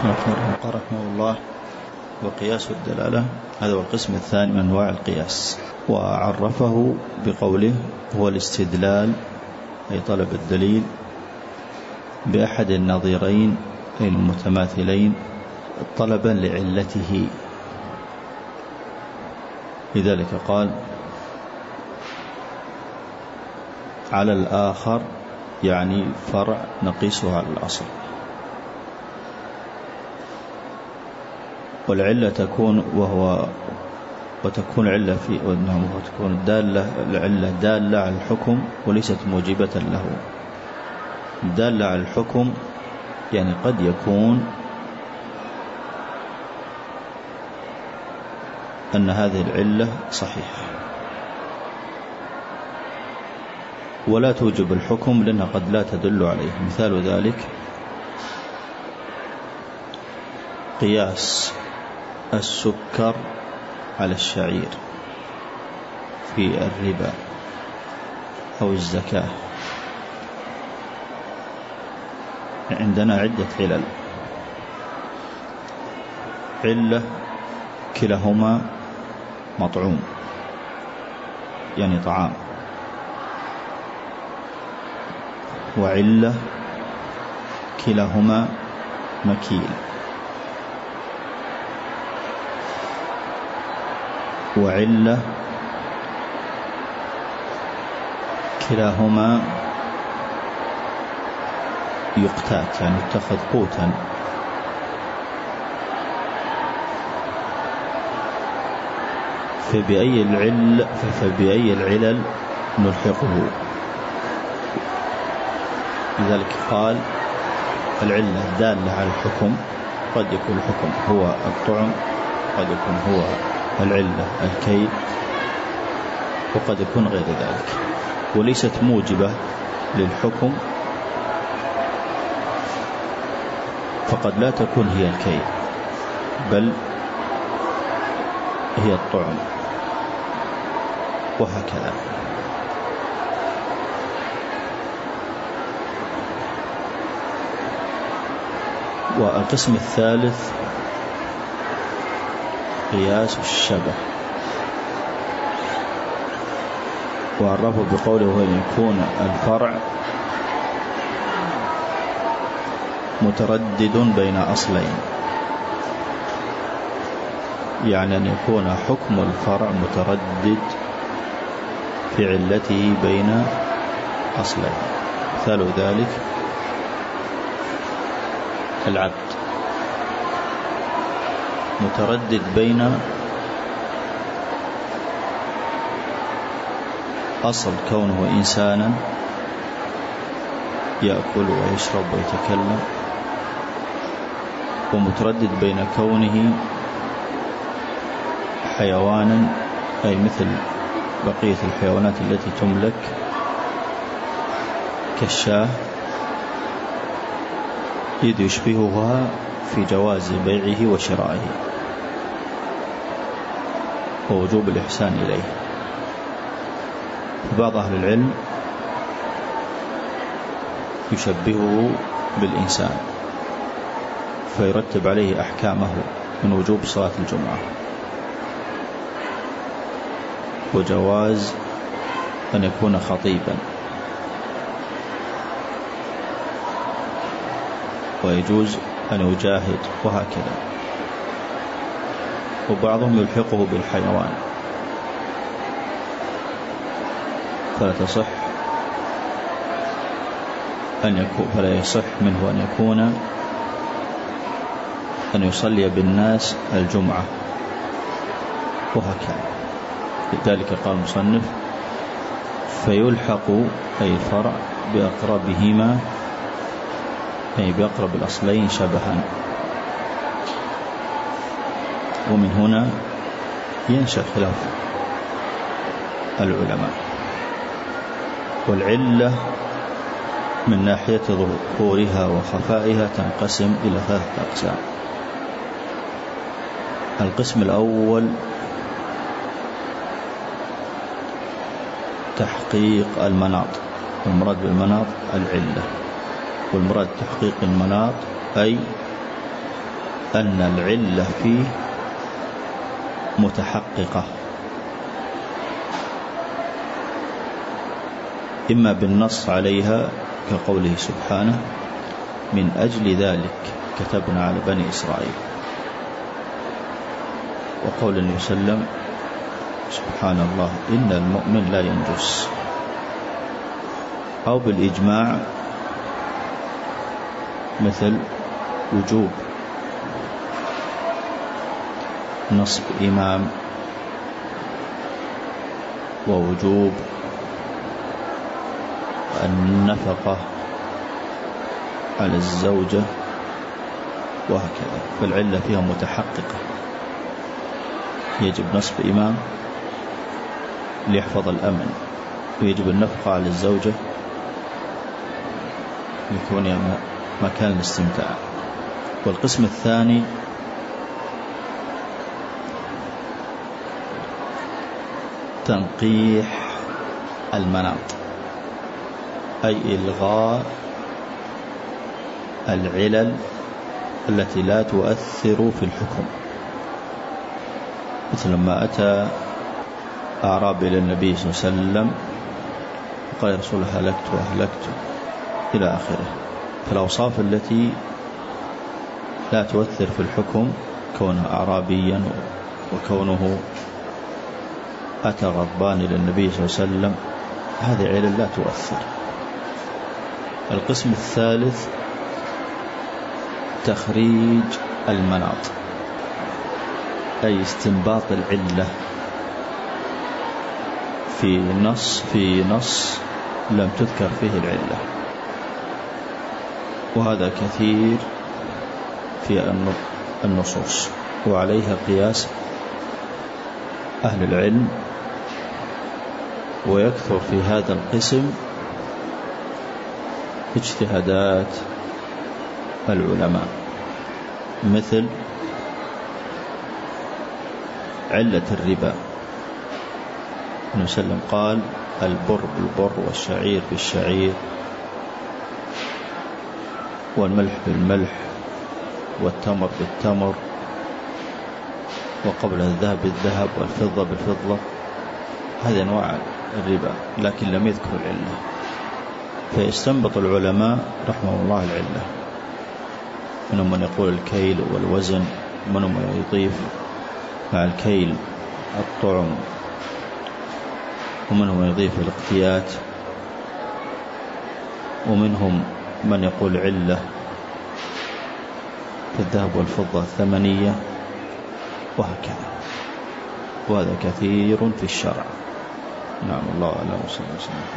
بسم الله الرحمن الرحيم قال رحمه الله وقياس الدلالة. هذا هو القسم الثاني من أنواع القياس. وعرفه بقوله هو الاستدلال أي طلب الدليل بأحد النظيرين المتماثلين طلبا لعلته. لذلك قال على الآخر يعني فرع نقيسه على الأصل. والعلة تكون وهو وتكون علة في وتكون الدالة العلة دالة على الحكم وليست موجبة له. دالة على الحكم يعني قد يكون أن هذه العلة صحيحة. ولا توجب الحكم لأنها قد لا تدل عليه مثال ذلك قياس السكر على الشعير في الربا أو الزكاة. عندنا عدة علل علة كلاهما مطعوم يعني طعام. وعلة كلاهما مكيل. وعلة. كلاهما يقتات يعني يتخذ قوتا. فبأي العل فبأي العلل نلحقه؟ لذلك قال العلة الدالة على الحكم قد يكون الحكم هو الطعم قد يكون هو العلة الكيد وقد يكون غير ذلك. وليست موجبة للحكم فقد لا تكون هي الكيد بل هي الطعم وهكذا. والقسم الثالث قياس الشبه. وعرفه بقوله أن يكون الفرع متردد بين أصلين. يعني أن يكون حكم الفرع متردد في علته بين أصلين. مثال ذلك العبد. متردد بين أصل كونه إنسانا يأكل ويشرب ويتكلم ومتردد بين كونه حيوانا أي مثل بقية الحيوانات التي تملك كالشاة إذ يشبهها في جواز بيعه وشرائه. ووجوب الإحسان إليه. بعض أهل العلم يشبهه بالإنسان فيرتب عليه أحكامه من وجوب صلاة الجمعة. وجواز أن يكون خطيبا. ويجوز أن يجاهد وهكذا. وبعضهم يلحقه بالحيوان. فلا تصح أن يكون فلا يصح منه أن يكون أن يصلي بالناس الجمعة. وهكذا. لذلك قال المصنف فيلحق أي الفرع بأقربهما أي بأقرب الأصلين شبها. ومن هنا ينشأ خلاف العلماء. والعلة من ناحية ظهورها وخفائها تنقسم إلى ثلاثة أقسام. القسم الأول تحقيق المناط والمراد بالمناط العلة. والمراد تحقيق المناط أي أن العلة فيه متحققة. إما بالنص عليها كقوله سبحانه من أجل ذلك كتبنا على بني إسرائيل. وقول النبي صلى الله عليه وسلم سبحان الله إن المؤمن لا ينجس. أو بالإجماع مثل وجوب نصب إمام ووجوب النفقة على الزوجة وهكذا فالعلة فيها متحققة. يجب نصب إمام ليحفظ الأمن ويجب النفقة على الزوجة لكونها مكان الاستمتاع. والقسم الثاني تنقيح المناط أي إلغاء العلل التي لا تؤثر في الحكم. مثل لما أتى أعراب إلى النبي صلى الله عليه وسلم قال رسول هلكت وأهلكت إلى آخره. فالأوصاف التي لا تؤثر في الحكم كونه أعرابيا وكونه أتى غضبان إلى النبي صلى الله عليه وسلم. هذه علل لا تؤثر. القسم الثالث تخريج المناط أي استنباط العلة. في نص في نص لم تذكر فيه العلة. وهذا كثير في النصوص. وعليها قياس أهل العلم ويكثر في هذا القسم اجتهادات العلماء مثل علة الربا. النبي صلى الله عليه وسلم قال البر بالبر والشعير بالشعير والملح بالملح والتمر بالتمر وقبل الذهب بالذهب والفضة بالفضة. هذه أنواع الربا لكن لم يذكر العلة. فيستنبط العلماء رحمه الله العلة. منهم من يقول الكيل والوزن منهم من يضيف مع الكيل الطعم ومنهم من يضيف الاقتيات ومنهم من يقول علة في الذهب والفضة الثمنية وهكذا. وهذا كثير في الشرع. نعم الله أعلم وصلى الله وسلم.